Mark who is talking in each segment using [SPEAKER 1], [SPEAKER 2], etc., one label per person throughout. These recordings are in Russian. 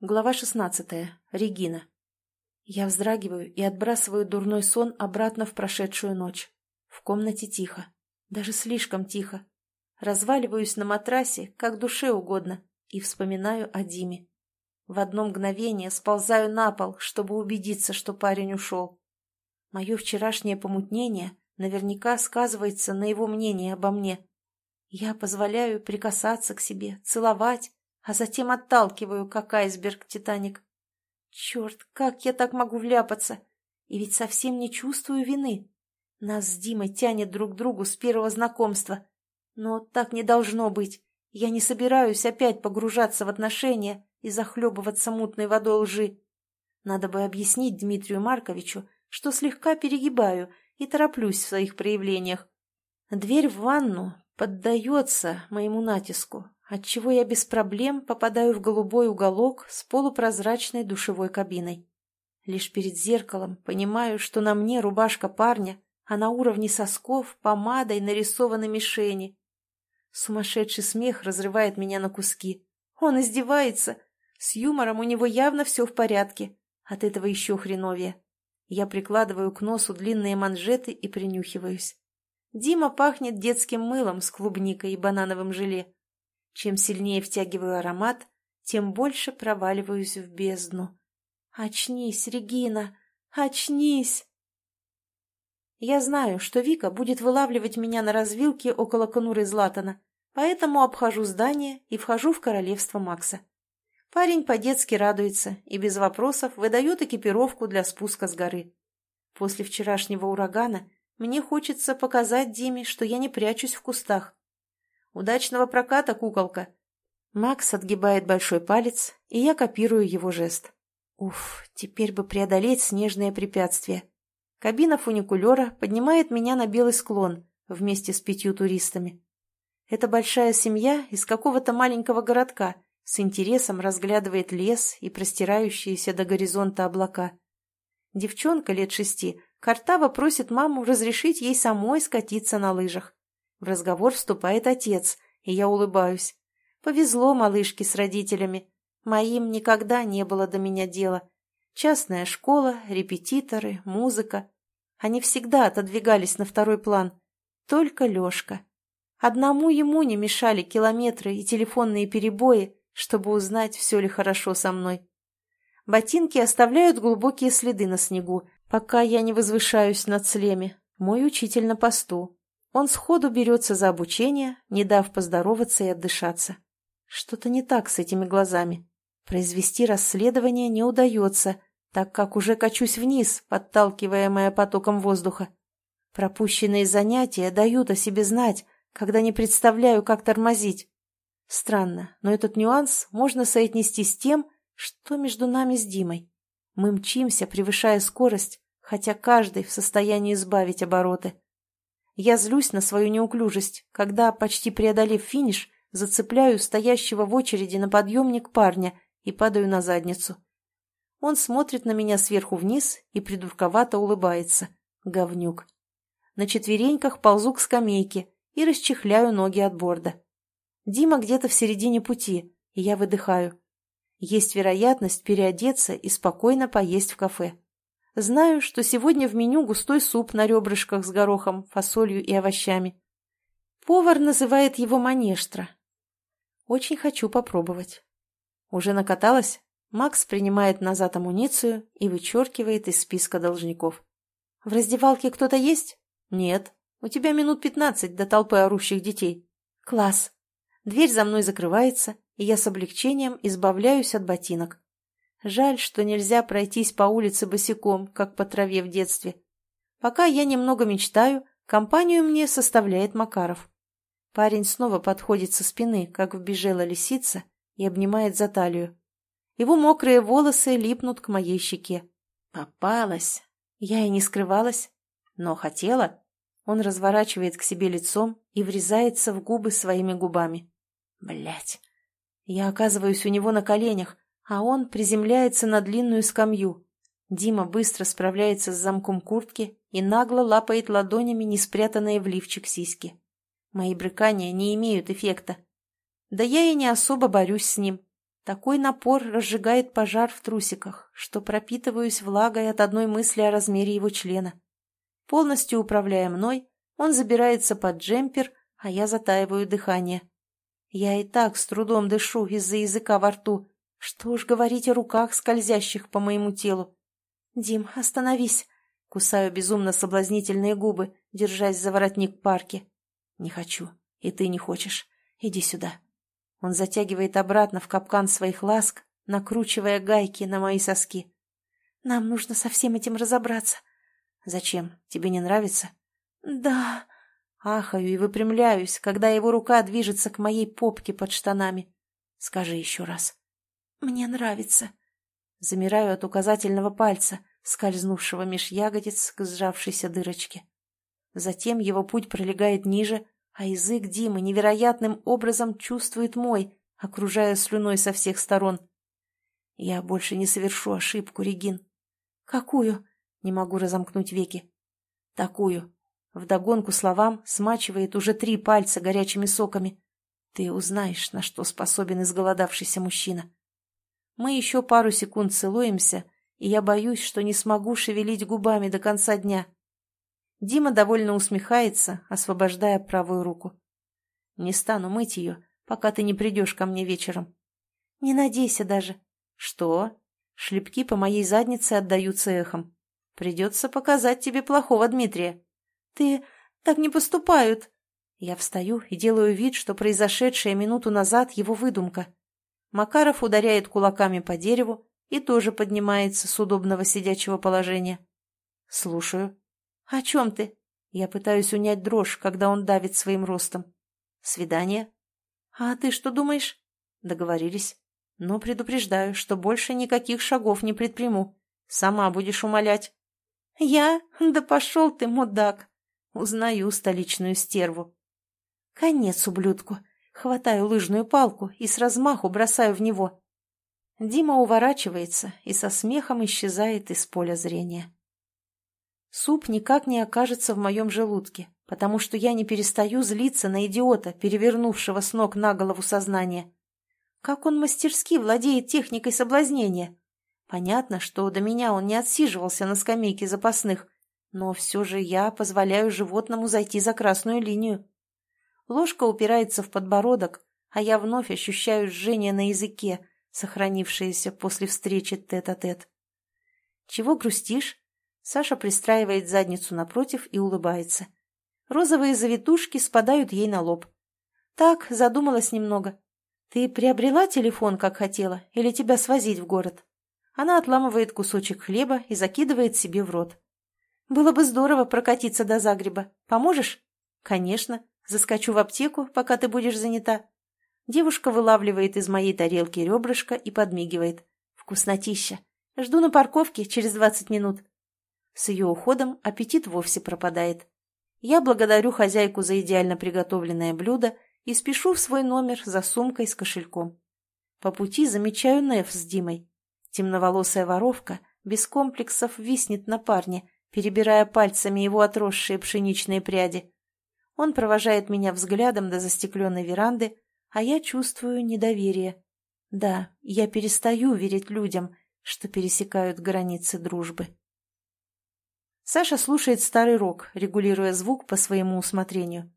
[SPEAKER 1] Глава шестнадцатая. Регина. Я вздрагиваю и отбрасываю дурной сон обратно в прошедшую ночь. В комнате тихо. Даже слишком тихо. Разваливаюсь на матрасе, как душе угодно, и вспоминаю о Диме. В одно мгновение сползаю на пол, чтобы убедиться, что парень ушел. Мое вчерашнее помутнение наверняка сказывается на его мнении обо мне. Я позволяю прикасаться к себе, целовать, а затем отталкиваю, как айсберг Титаник. Черт, как я так могу вляпаться? И ведь совсем не чувствую вины. Нас с Димой тянет друг к другу с первого знакомства. Но так не должно быть. Я не собираюсь опять погружаться в отношения и захлебываться мутной водой лжи. Надо бы объяснить Дмитрию Марковичу, что слегка перегибаю и тороплюсь в своих проявлениях. Дверь в ванну поддается моему натиску, отчего я без проблем попадаю в голубой уголок с полупрозрачной душевой кабиной. Лишь перед зеркалом понимаю, что на мне рубашка парня, а на уровне сосков помадой нарисованы мишени. Сумасшедший смех разрывает меня на куски. Он издевается. С юмором у него явно все в порядке. От этого еще хреновее. Я прикладываю к носу длинные манжеты и принюхиваюсь. Дима пахнет детским мылом с клубникой и банановым желе. Чем сильнее втягиваю аромат, тем больше проваливаюсь в бездну. «Очнись, Регина! Очнись!» Я знаю, что Вика будет вылавливать меня на развилке около конуры Златана, поэтому обхожу здание и вхожу в королевство Макса. Парень по-детски радуется и без вопросов выдает экипировку для спуска с горы. После вчерашнего урагана мне хочется показать Диме, что я не прячусь в кустах. Удачного проката, куколка!» Макс отгибает большой палец, и я копирую его жест. Уф, теперь бы преодолеть снежное препятствие. Кабина фуникулера поднимает меня на белый склон вместе с пятью туристами. Это большая семья из какого-то маленького городка с интересом разглядывает лес и простирающиеся до горизонта облака. Девчонка лет шести Картава просит маму разрешить ей самой скатиться на лыжах. В разговор вступает отец, и я улыбаюсь. Повезло малышке с родителями. Моим никогда не было до меня дела. Частная школа, репетиторы, музыка. Они всегда отодвигались на второй план. Только Лешка. Одному ему не мешали километры и телефонные перебои, чтобы узнать, все ли хорошо со мной. Ботинки оставляют глубокие следы на снегу, пока я не возвышаюсь над слеми. Мой учитель на посту. Он сходу берется за обучение, не дав поздороваться и отдышаться. Что-то не так с этими глазами. Произвести расследование не удается, так как уже качусь вниз, подталкиваемая потоком воздуха. Пропущенные занятия дают о себе знать, когда не представляю, как тормозить. Странно, но этот нюанс можно соотнести с тем, что между нами с Димой. Мы мчимся, превышая скорость, хотя каждый в состоянии сбавить обороты. Я злюсь на свою неуклюжесть, когда, почти преодолев финиш, зацепляю стоящего в очереди на подъемник парня и падаю на задницу. Он смотрит на меня сверху вниз и придурковато улыбается. Говнюк. На четвереньках ползу к скамейке и расчехляю ноги от борда. Дима где-то в середине пути, и я выдыхаю. Есть вероятность переодеться и спокойно поесть в кафе. Знаю, что сегодня в меню густой суп на ребрышках с горохом, фасолью и овощами. Повар называет его манештра. Очень хочу попробовать. Уже накаталась? Макс принимает назад амуницию и вычеркивает из списка должников. В раздевалке кто-то есть? Нет. У тебя минут пятнадцать до толпы орущих детей. Класс. Дверь за мной закрывается, и я с облегчением избавляюсь от ботинок. Жаль, что нельзя пройтись по улице босиком, как по траве в детстве. Пока я немного мечтаю, компанию мне составляет Макаров. Парень снова подходит со спины, как вбежала лисица, и обнимает за талию. Его мокрые волосы липнут к моей щеке. Попалась. Я и не скрывалась, но хотела. Он разворачивает к себе лицом и врезается в губы своими губами. Блять. Я оказываюсь у него на коленях, а он приземляется на длинную скамью. Дима быстро справляется с замком куртки и нагло лапает ладонями не спрятанные в лифчик сиськи. Мои брыкания не имеют эффекта. Да я и не особо борюсь с ним. Такой напор разжигает пожар в трусиках, что пропитываюсь влагой от одной мысли о размере его члена. Полностью управляя мной, он забирается под джемпер, а я затаиваю дыхание. Я и так с трудом дышу из-за языка во рту. Что уж говорить о руках, скользящих по моему телу. «Дим, остановись!» Кусаю безумно соблазнительные губы, держась за воротник парки. «Не хочу. И ты не хочешь. Иди сюда». Он затягивает обратно в капкан своих ласк, накручивая гайки на мои соски. «Нам нужно со всем этим разобраться». «Зачем? Тебе не нравится?» «Да...» Ахаю и выпрямляюсь, когда его рука движется к моей попке под штанами. «Скажи еще раз». «Мне нравится». Замираю от указательного пальца, скользнувшего меж ягодиц к сжавшейся дырочке. Затем его путь пролегает ниже, а язык Димы невероятным образом чувствует мой, окружая слюной со всех сторон. Я больше не совершу ошибку, Регин. Какую? Не могу разомкнуть веки. Такую. Вдогонку словам смачивает уже три пальца горячими соками. Ты узнаешь, на что способен изголодавшийся мужчина. Мы еще пару секунд целуемся, и я боюсь, что не смогу шевелить губами до конца дня. Дима довольно усмехается, освобождая правую руку. «Не стану мыть ее, пока ты не придешь ко мне вечером». «Не надейся даже». «Что?» Шлепки по моей заднице отдаются эхом. «Придется показать тебе плохого Дмитрия». «Ты... так не поступают». Я встаю и делаю вид, что произошедшее минуту назад его выдумка. Макаров ударяет кулаками по дереву и тоже поднимается с удобного сидячего положения. «Слушаю». «О чем ты?» Я пытаюсь унять дрожь, когда он давит своим ростом. «Свидание?» «А ты что думаешь?» «Договорились. Но предупреждаю, что больше никаких шагов не предприму. Сама будешь умолять». «Я? Да пошел ты, мудак!» Узнаю столичную стерву. «Конец ублюдку!» Хватаю лыжную палку и с размаху бросаю в него. Дима уворачивается и со смехом исчезает из поля зрения. Суп никак не окажется в моем желудке, потому что я не перестаю злиться на идиота, перевернувшего с ног на голову сознание. Как он мастерски владеет техникой соблазнения. Понятно, что до меня он не отсиживался на скамейке запасных, но все же я позволяю животному зайти за красную линию. Ложка упирается в подбородок, а я вновь ощущаю жжение на языке, сохранившееся после встречи тет-а-тет. -тет. «Чего грустишь?» Саша пристраивает задницу напротив и улыбается. Розовые завитушки спадают ей на лоб. «Так, задумалась немного. Ты приобрела телефон, как хотела, или тебя свозить в город?» Она отламывает кусочек хлеба и закидывает себе в рот. «Было бы здорово прокатиться до Загреба. Поможешь?» «Конечно. Заскочу в аптеку, пока ты будешь занята». Девушка вылавливает из моей тарелки ребрышко и подмигивает. «Вкуснотища. Жду на парковке через двадцать минут». С ее уходом аппетит вовсе пропадает. Я благодарю хозяйку за идеально приготовленное блюдо и спешу в свой номер за сумкой с кошельком. По пути замечаю Неф с Димой. Темноволосая воровка без комплексов виснет на парне, перебирая пальцами его отросшие пшеничные пряди. Он провожает меня взглядом до застекленной веранды, а я чувствую недоверие. Да, я перестаю верить людям, что пересекают границы дружбы. Саша слушает старый рок, регулируя звук по своему усмотрению.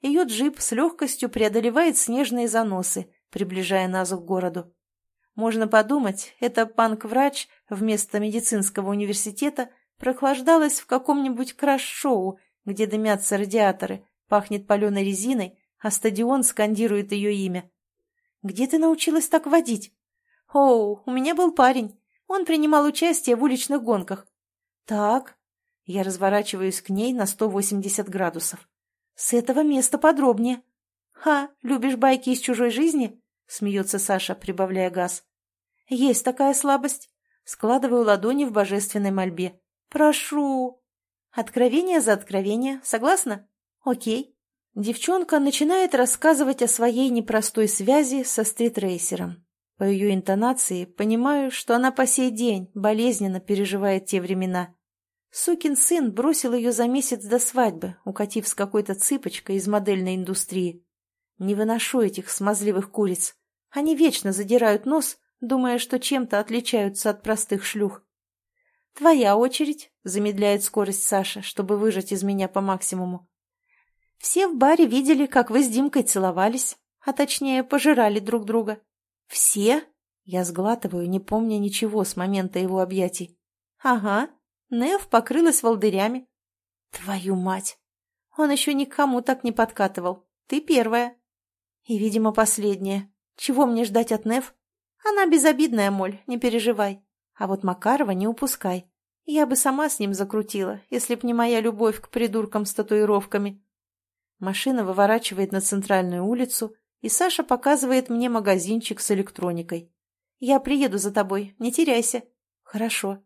[SPEAKER 1] Ее джип с легкостью преодолевает снежные заносы, приближая нас к городу. Можно подумать, это панк-врач вместо медицинского университета прохлаждалась в каком-нибудь краш-шоу, где дымятся радиаторы, пахнет паленой резиной, а стадион скандирует ее имя. «Где ты научилась так водить?» «Оу, у меня был парень. Он принимал участие в уличных гонках». «Так, я разворачиваюсь к ней на 180 градусов. «С этого места подробнее». «Ха, любишь байки из чужой жизни?» — смеется Саша, прибавляя газ. «Есть такая слабость». Складываю ладони в божественной мольбе. «Прошу». Откровение за откровение. Согласна? Окей. Девчонка начинает рассказывать о своей непростой связи со стритрейсером. По ее интонации понимаю, что она по сей день болезненно переживает те времена. Сукин сын бросил ее за месяц до свадьбы, укатив с какой-то цыпочкой из модельной индустрии. Не выношу этих смазливых куриц. Они вечно задирают нос, думая, что чем-то отличаются от простых шлюх. «Твоя очередь», — замедляет скорость Саша, чтобы выжать из меня по максимуму. «Все в баре видели, как вы с Димкой целовались, а точнее пожирали друг друга». «Все?» — я сглатываю, не помня ничего с момента его объятий. «Ага, Нев покрылась волдырями». «Твою мать! Он еще никому так не подкатывал. Ты первая». «И, видимо, последняя. Чего мне ждать от Нев?» «Она безобидная, Моль, не переживай. А вот Макарова не упускай. Я бы сама с ним закрутила, если б не моя любовь к придуркам с татуировками. Машина выворачивает на центральную улицу, и Саша показывает мне магазинчик с электроникой. Я приеду за тобой, не теряйся. Хорошо.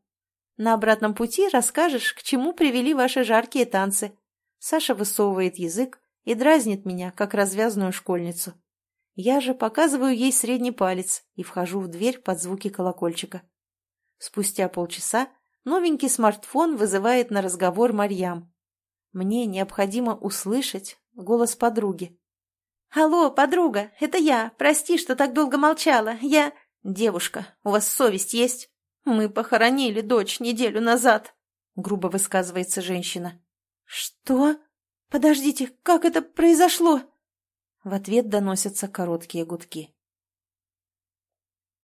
[SPEAKER 1] На обратном пути расскажешь, к чему привели ваши жаркие танцы. Саша высовывает язык и дразнит меня, как развязную школьницу. Я же показываю ей средний палец и вхожу в дверь под звуки колокольчика. Спустя полчаса новенький смартфон вызывает на разговор Марьям. Мне необходимо услышать голос подруги. «Алло, подруга, это я. Прости, что так долго молчала. Я...» «Девушка, у вас совесть есть? Мы похоронили дочь неделю назад», — грубо высказывается женщина. «Что? Подождите, как это произошло?» В ответ доносятся короткие гудки.